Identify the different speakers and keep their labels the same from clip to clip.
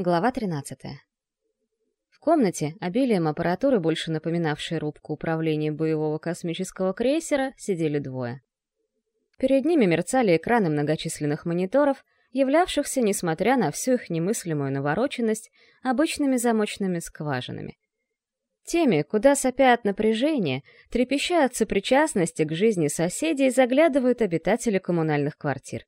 Speaker 1: Глава 13. В комнате, обилием аппаратуры, больше напоминавшей рубку управления боевого космического крейсера, сидели двое. Перед ними мерцали экраны многочисленных мониторов, являвшихся, несмотря на всю их немыслимую навороченность, обычными замочными скважинами. Теми, куда сопя от напряжения, трепеща от к жизни соседей, заглядывают обитатели коммунальных квартир.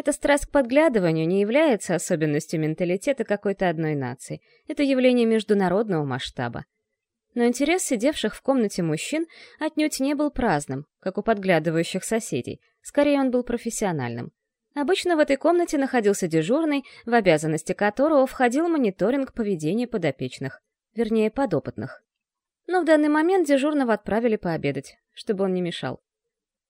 Speaker 1: Эта страсть к подглядыванию не является особенностью менталитета какой-то одной нации. Это явление международного масштаба. Но интерес сидевших в комнате мужчин отнюдь не был праздным, как у подглядывающих соседей. Скорее, он был профессиональным. Обычно в этой комнате находился дежурный, в обязанности которого входил мониторинг поведения подопечных, вернее, подопытных. Но в данный момент дежурного отправили пообедать, чтобы он не мешал.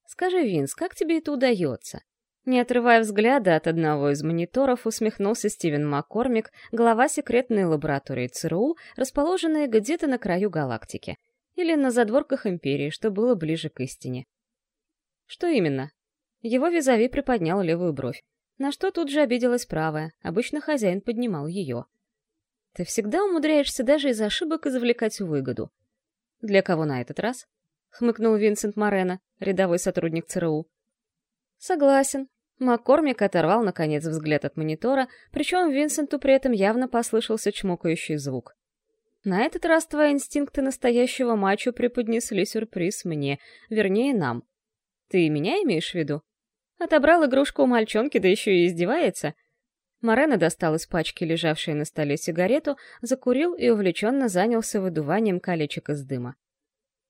Speaker 1: «Скажи, Винс, как тебе это удается?» Не отрывая взгляда от одного из мониторов, усмехнулся Стивен Маккормик, глава секретной лаборатории ЦРУ, расположенной где-то на краю галактики. Или на задворках Империи, что было ближе к истине. Что именно? Его визави приподнял левую бровь. На что тут же обиделась правая, обычно хозяин поднимал ее. Ты всегда умудряешься даже из ошибок извлекать выгоду. Для кого на этот раз? Хмыкнул Винсент Морено, рядовой сотрудник ЦРУ. Согласен. Маккормик оторвал, наконец, взгляд от монитора, причем Винсенту при этом явно послышался чмокающий звук. На этот раз твои инстинкты настоящего мачо преподнесли сюрприз мне, вернее, нам. Ты меня имеешь в виду? Отобрал игрушку у мальчонки, да еще и издевается? Морено достал из пачки, лежавшей на столе, сигарету, закурил и увлеченно занялся выдуванием колечек из дыма.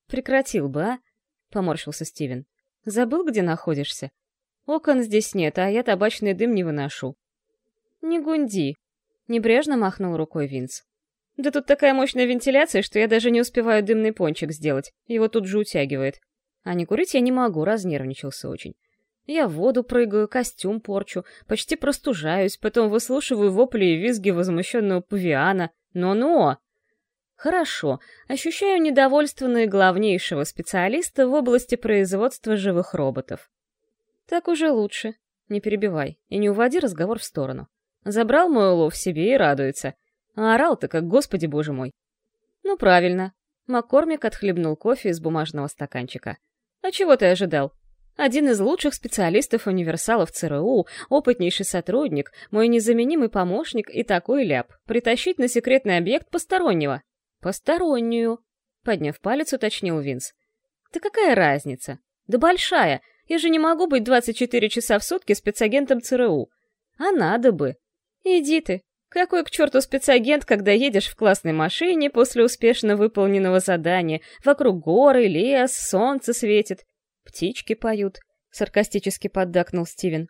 Speaker 1: «Прекратил бы, а?» — поморщился Стивен. «Забыл, где находишься? Окон здесь нет, а я табачный дым не выношу». «Не гунди», — небрежно махнул рукой Винс. «Да тут такая мощная вентиляция, что я даже не успеваю дымный пончик сделать. Его тут же утягивает. А не курить я не могу, разнервничался очень. Я в воду прыгаю, костюм порчу, почти простужаюсь, потом выслушиваю вопли и визги возмущенного павиана. Но-но! Хорошо, ощущаю недовольство наиглавнейшего специалиста в области производства живых роботов. Так уже лучше. Не перебивай и не уводи разговор в сторону. Забрал мой улов себе и радуется. А орал-то как «Господи, боже мой!» Ну, правильно. Маккормик отхлебнул кофе из бумажного стаканчика. А чего ты ожидал? Один из лучших специалистов-универсалов ЦРУ, опытнейший сотрудник, мой незаменимый помощник и такой ляп. Притащить на секретный объект постороннего. Постороннюю. Подняв палец, уточнил Винс. Да какая разница? Да большая. Я же не могу быть 24 часа в сутки спецагентом ЦРУ. А надо бы. Иди ты. Какой к черту спецагент, когда едешь в классной машине после успешно выполненного задания, вокруг горы, лес, солнце светит, птички поют, саркастически поддакнул Стивен.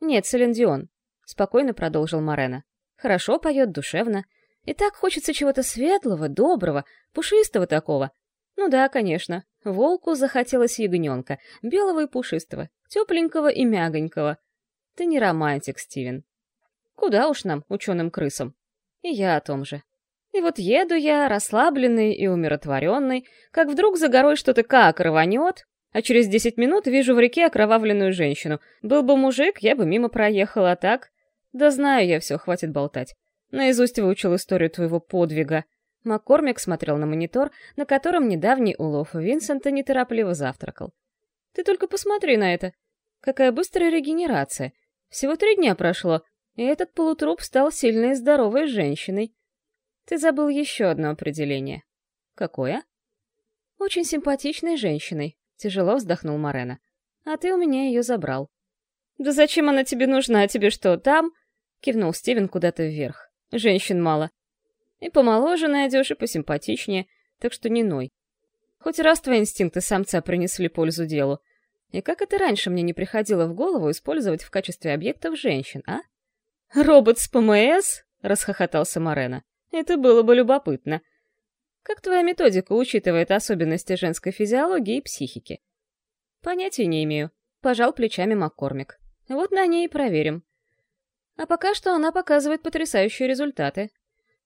Speaker 1: Нет, Селендион, спокойно продолжил Морена. Хорошо поет, душевно. И так хочется чего-то светлого, доброго, пушистого такого, ну да, конечно. Волку захотелось ягненка, белого и пушистого, тепленького и мягонького. Ты не романтик, Стивен. Куда уж нам, ученым-крысам? И я о том же. И вот еду я, расслабленный и умиротворенный, как вдруг за горой что-то как рванет, а через десять минут вижу в реке окровавленную женщину. Был бы мужик, я бы мимо проехала, а так... Да знаю я все, хватит болтать. Наизусть выучил историю твоего подвига. Маккормик смотрел на монитор, на котором недавний улов Винсента неторопливо завтракал. «Ты только посмотри на это! Какая быстрая регенерация! Всего три дня прошло, и этот полутруп стал сильной и здоровой женщиной. Ты забыл еще одно определение. Какое? Очень симпатичной женщиной, тяжело вздохнул Морена. А ты у меня ее забрал. Да зачем она тебе нужна? Тебе что, там? Кивнул Стивен куда-то вверх. Женщин мало. И помоложе найдешь, и посимпатичнее, так что не ной. Хоть раз твои инстинкты самца принесли пользу делу. И как это раньше мне не приходило в голову использовать в качестве объектов женщин, а? «Робот с ПМС?» — расхохотался Морена. «Это было бы любопытно. Как твоя методика учитывает особенности женской физиологии и психики?» «Понятия не имею», — пожал плечами Маккормик. «Вот на ней и проверим». А пока что она показывает потрясающие результаты.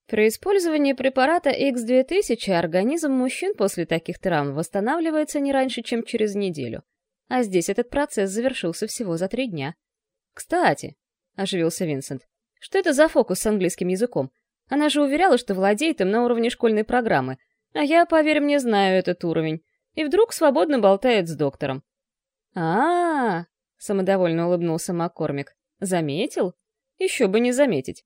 Speaker 1: При использовании препарата X2000 организм мужчин после таких травм восстанавливается не раньше, чем через неделю. А здесь этот процесс завершился всего за три дня. «Кстати», — оживился Винсент, — Что это за фокус с английским языком? Она же уверяла, что владеет им на уровне школьной программы. А я, поверь мне, знаю этот уровень. И вдруг свободно болтает с доктором. а, -а, -а самодовольно улыбнулся Маккормик. «Заметил? Еще бы не заметить».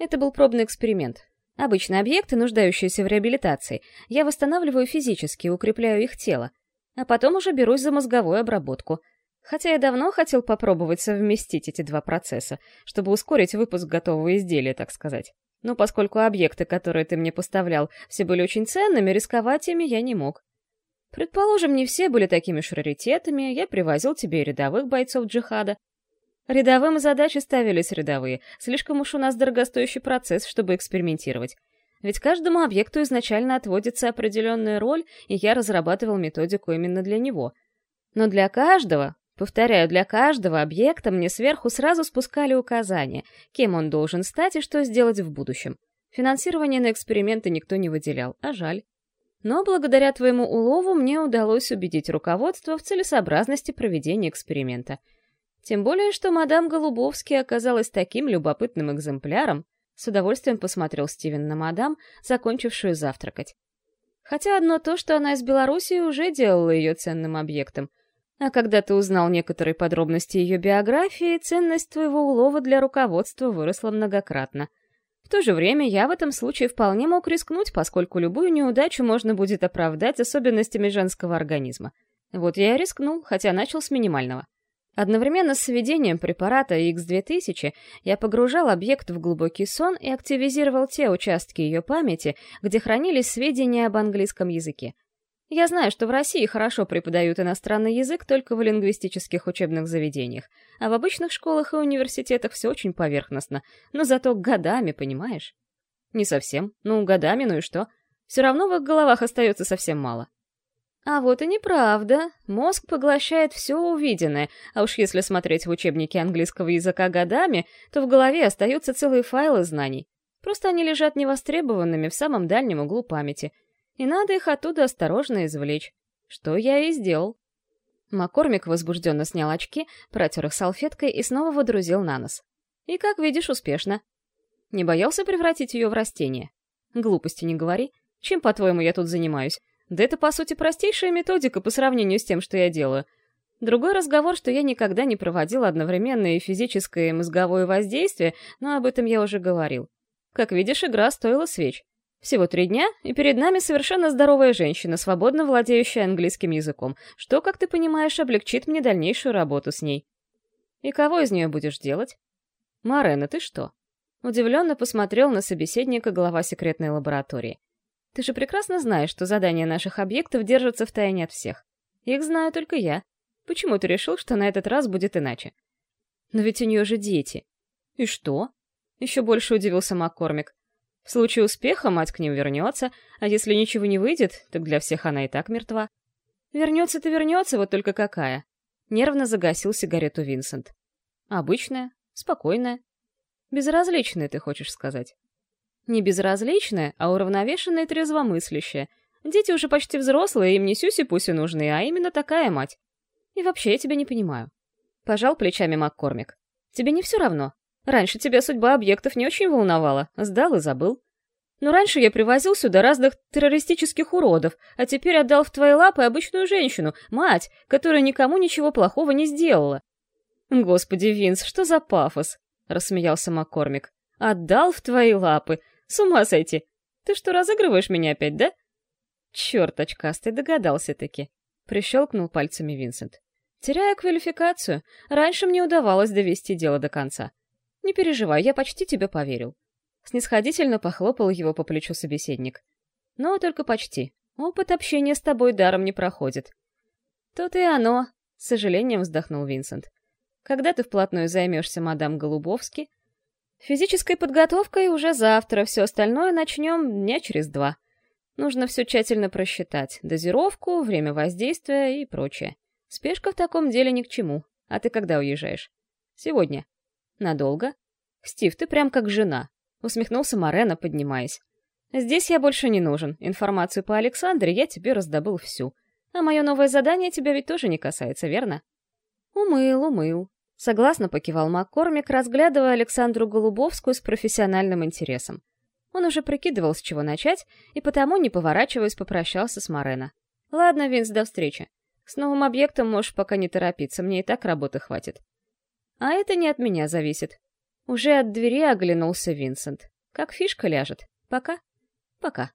Speaker 1: Это был пробный эксперимент. Обычные объекты, нуждающиеся в реабилитации, я восстанавливаю физически, укрепляю их тело, а потом уже берусь за мозговую обработку. Хотя я давно хотел попробовать совместить эти два процесса, чтобы ускорить выпуск готового изделия, так сказать. Но поскольку объекты, которые ты мне поставлял, все были очень ценными, рисковать ими я не мог. Предположим, не все были такими уж раритетами, я привозил тебе рядовых бойцов джихада, Рядовым задачи ставились рядовые. Слишком уж у нас дорогостоящий процесс, чтобы экспериментировать. Ведь каждому объекту изначально отводится определенная роль, и я разрабатывал методику именно для него. Но для каждого, повторяю, для каждого объекта мне сверху сразу спускали указания, кем он должен стать и что сделать в будущем. Финансирование на эксперименты никто не выделял, а жаль. Но благодаря твоему улову мне удалось убедить руководство в целесообразности проведения эксперимента — тем более, что мадам Голубовский оказалась таким любопытным экземпляром, с удовольствием посмотрел Стивен на мадам, закончившую завтракать. Хотя одно то, что она из Белоруссии, уже делало ее ценным объектом. А когда ты узнал некоторые подробности ее биографии, ценность твоего улова для руководства выросла многократно. В то же время я в этом случае вполне мог рискнуть, поскольку любую неудачу можно будет оправдать особенностями женского организма. Вот я и рискнул, хотя начал с минимального. Одновременно с введением препарата X2000 я погружал объект в глубокий сон и активизировал те участки ее памяти, где хранились сведения об английском языке. Я знаю, что в России хорошо преподают иностранный язык только в лингвистических учебных заведениях, а в обычных школах и университетах все очень поверхностно, но зато годами, понимаешь? Не совсем. Ну, годами, ну и что? Все равно в их головах остается совсем мало. А вот и неправда. Мозг поглощает все увиденное, а уж если смотреть в учебники английского языка годами, то в голове остаются целые файлы знаний. Просто они лежат невостребованными в самом дальнем углу памяти. И надо их оттуда осторожно извлечь. Что я и сделал. Маккормик возбужденно снял очки, протер их салфеткой и снова водрузил на нос. И, как видишь, успешно. Не боялся превратить ее в растение? Глупости не говори. Чем, по-твоему, я тут занимаюсь? Да это, по сути, простейшая методика по сравнению с тем, что я делаю. Другой разговор, что я никогда не проводил одновременное физическое, и мозговое воздействие, но об этом я уже говорил. Как видишь, игра стоила свеч. Всего три дня, и перед нами совершенно здоровая женщина, свободно владеющая английским языком, что, как ты понимаешь, облегчит мне дальнейшую работу с ней. И кого из нее будешь делать? Марена, ты что? Удивленно посмотрел на собеседника глава секретной лаборатории. Ты же прекрасно знаешь, что задания наших объектов держатся в тайне от всех. Их знаю только я. Почему ты решил, что на этот раз будет иначе? Но ведь у нее же дети. И что? Еще больше удивился Маккормик. В случае успеха мать к ним вернется, а если ничего не выйдет, так для всех она и так мертва. Вернется-то вернется, вот только какая. Нервно загасил сигарету Винсент. Обычная, спокойная. Безразличная, ты хочешь сказать. Не безразличная, а уравновешенная и трезвомыслящая. Дети уже почти взрослые, им не сюси-пуси нужны, а именно такая мать. И вообще я тебя не понимаю. Пожал плечами Маккормик. Тебе не все равно? Раньше тебя судьба объектов не очень волновала, сдал и забыл. Но раньше я привозил сюда разных террористических уродов, а теперь отдал в твои лапы обычную женщину, мать, которая никому ничего плохого не сделала. Господи, Винс, что за пафос? Рассмеялся Маккормик. Отдал в твои лапы. С ума сойти! Ты что, разыгрываешь меня опять, да? Черт, очкастый, догадался-таки. Прищелкнул пальцами Винсент. Теряю квалификацию. Раньше мне удавалось довести дело до конца. Не переживай, я почти тебе поверил. Снисходительно похлопал его по плечу собеседник. Но только почти. Опыт общения с тобой даром не проходит. Тут и оно, с сожалением вздохнул Винсент. Когда ты вплотную займешься мадам Голубовски, Физической подготовкой уже завтра, все остальное начнем дня через два. Нужно все тщательно просчитать. Дозировку, время воздействия и прочее. Спешка в таком деле ни к чему. А ты когда уезжаешь? Сегодня. Надолго? Стив, ты прям как жена. Усмехнулся Морено, поднимаясь. Здесь я больше не нужен. Информацию по Александре я тебе раздобыл всю. А мое новое задание тебя ведь тоже не касается, верно? Умыл, умыл. Согласно покивал Маккормик, разглядывая Александру Голубовскую с профессиональным интересом. Он уже прикидывал, с чего начать, и потому, не поворачиваясь, попрощался с Морено. «Ладно, Винс, до встречи. С новым объектом можешь пока не торопиться, мне и так работы хватит». «А это не от меня зависит». Уже от двери оглянулся Винсент. «Как фишка ляжет. Пока?» «Пока».